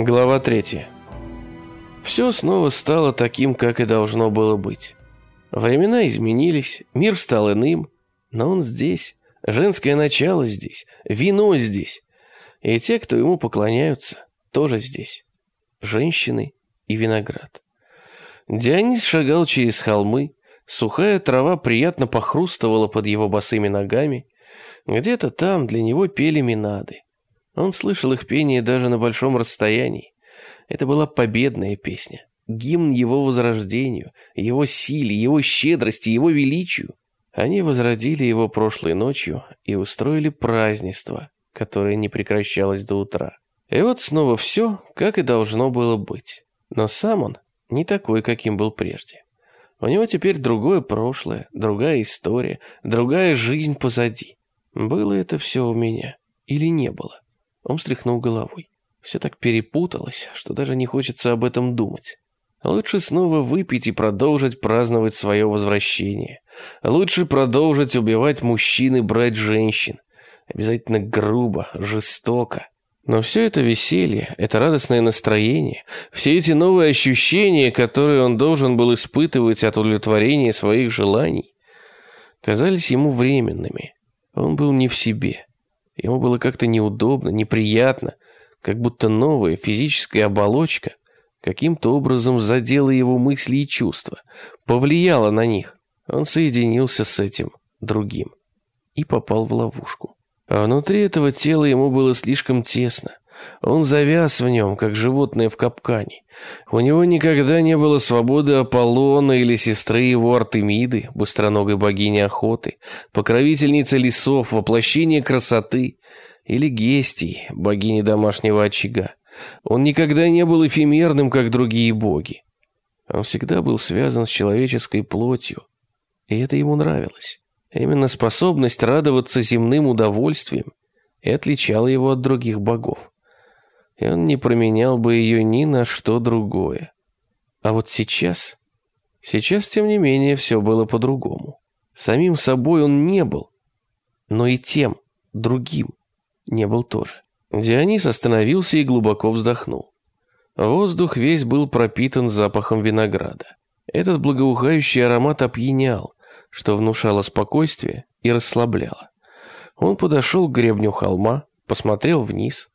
Глава 3. Все снова стало таким, как и должно было быть. Времена изменились, мир стал иным, но он здесь, женское начало здесь, вино здесь. И те, кто ему поклоняются, тоже здесь. Женщины и виноград. Дионис шагал через холмы, сухая трава приятно похрустывала под его босыми ногами. Где-то там для него пели минады. Он слышал их пение даже на большом расстоянии. Это была победная песня, гимн его возрождению, его силе, его щедрости, его величию. Они возродили его прошлой ночью и устроили празднество, которое не прекращалось до утра. И вот снова все, как и должно было быть. Но сам он не такой, каким был прежде. У него теперь другое прошлое, другая история, другая жизнь позади. Было это все у меня или не было? Он встряхнул головой. Все так перепуталось, что даже не хочется об этом думать. Лучше снова выпить и продолжить праздновать свое возвращение. Лучше продолжить убивать мужчин и брать женщин. Обязательно грубо, жестоко. Но все это веселье, это радостное настроение, все эти новые ощущения, которые он должен был испытывать от удовлетворения своих желаний, казались ему временными. Он был не в себе. Ему было как-то неудобно, неприятно, как будто новая физическая оболочка каким-то образом задела его мысли и чувства, повлияла на них. Он соединился с этим другим и попал в ловушку. А внутри этого тела ему было слишком тесно. Он завяз в нем, как животное в капкане. У него никогда не было свободы Аполлона или сестры его Артемиды, быстроногой богини охоты, покровительницы лесов, воплощения красоты, или Гестий, богини домашнего очага. Он никогда не был эфемерным, как другие боги. Он всегда был связан с человеческой плотью, и это ему нравилось. Именно способность радоваться земным удовольствием и отличала его от других богов и он не променял бы ее ни на что другое. А вот сейчас... Сейчас, тем не менее, все было по-другому. Самим собой он не был, но и тем, другим, не был тоже. Дионис остановился и глубоко вздохнул. Воздух весь был пропитан запахом винограда. Этот благоухающий аромат опьянял, что внушало спокойствие и расслабляло. Он подошел к гребню холма, посмотрел вниз,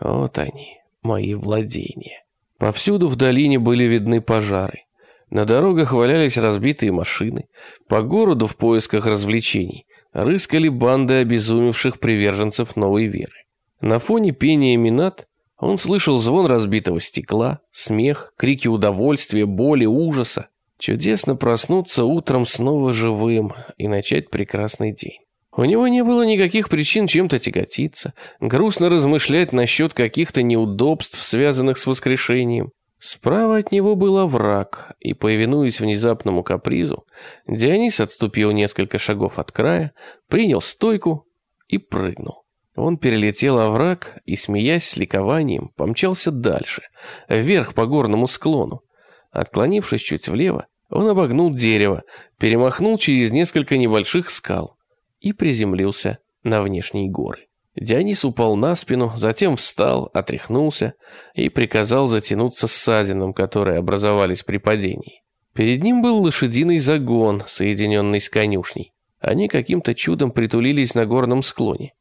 вот они, мои владения. Повсюду в долине были видны пожары. На дорогах валялись разбитые машины. По городу в поисках развлечений рыскали банды обезумевших приверженцев новой веры. На фоне пения минат он слышал звон разбитого стекла, смех, крики удовольствия, боли, ужаса. Чудесно проснуться утром снова живым и начать прекрасный день. У него не было никаких причин чем-то тяготиться, грустно размышлять насчет каких-то неудобств, связанных с воскрешением. Справа от него был овраг, и, повинуясь внезапному капризу, Дионис отступил несколько шагов от края, принял стойку и прыгнул. Он перелетел овраг и, смеясь с ликованием, помчался дальше, вверх по горному склону. Отклонившись чуть влево, он обогнул дерево, перемахнул через несколько небольших скал и приземлился на внешние горы. Дионис упал на спину, затем встал, отряхнулся и приказал затянуться ссадинам, которые образовались при падении. Перед ним был лошадиный загон, соединенный с конюшней. Они каким-то чудом притулились на горном склоне.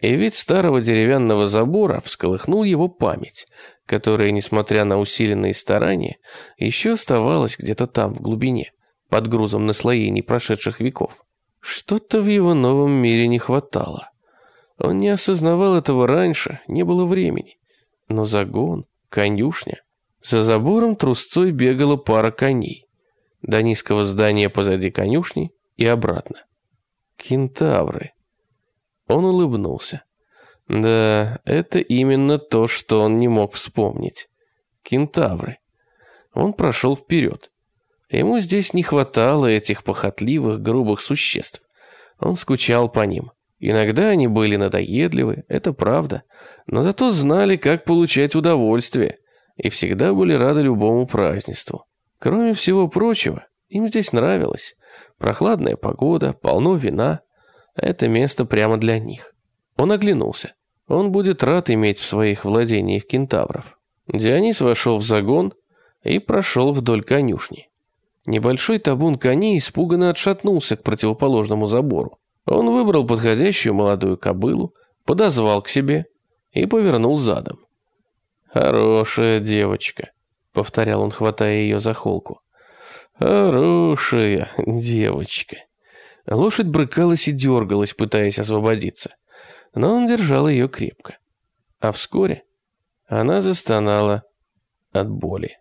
И вид старого деревянного забора всколыхнул его память, которая, несмотря на усиленные старания, еще оставалась где-то там, в глубине, под грузом наслоений прошедших веков. Что-то в его новом мире не хватало. Он не осознавал этого раньше, не было времени. Но загон, конюшня. За забором трусцой бегала пара коней. До низкого здания позади конюшни и обратно. Кентавры. Он улыбнулся. Да, это именно то, что он не мог вспомнить. Кентавры. Он прошел вперед. Ему здесь не хватало этих похотливых, грубых существ. Он скучал по ним. Иногда они были надоедливы, это правда, но зато знали, как получать удовольствие, и всегда были рады любому празднеству. Кроме всего прочего, им здесь нравилось. Прохладная погода, полно вина. Это место прямо для них. Он оглянулся. Он будет рад иметь в своих владениях кентавров. Дионис вошел в загон и прошел вдоль конюшни. Небольшой табун коней испуганно отшатнулся к противоположному забору. Он выбрал подходящую молодую кобылу, подозвал к себе и повернул задом. «Хорошая девочка», — повторял он, хватая ее за холку. «Хорошая девочка». Лошадь брыкалась и дергалась, пытаясь освободиться, но он держал ее крепко. А вскоре она застонала от боли.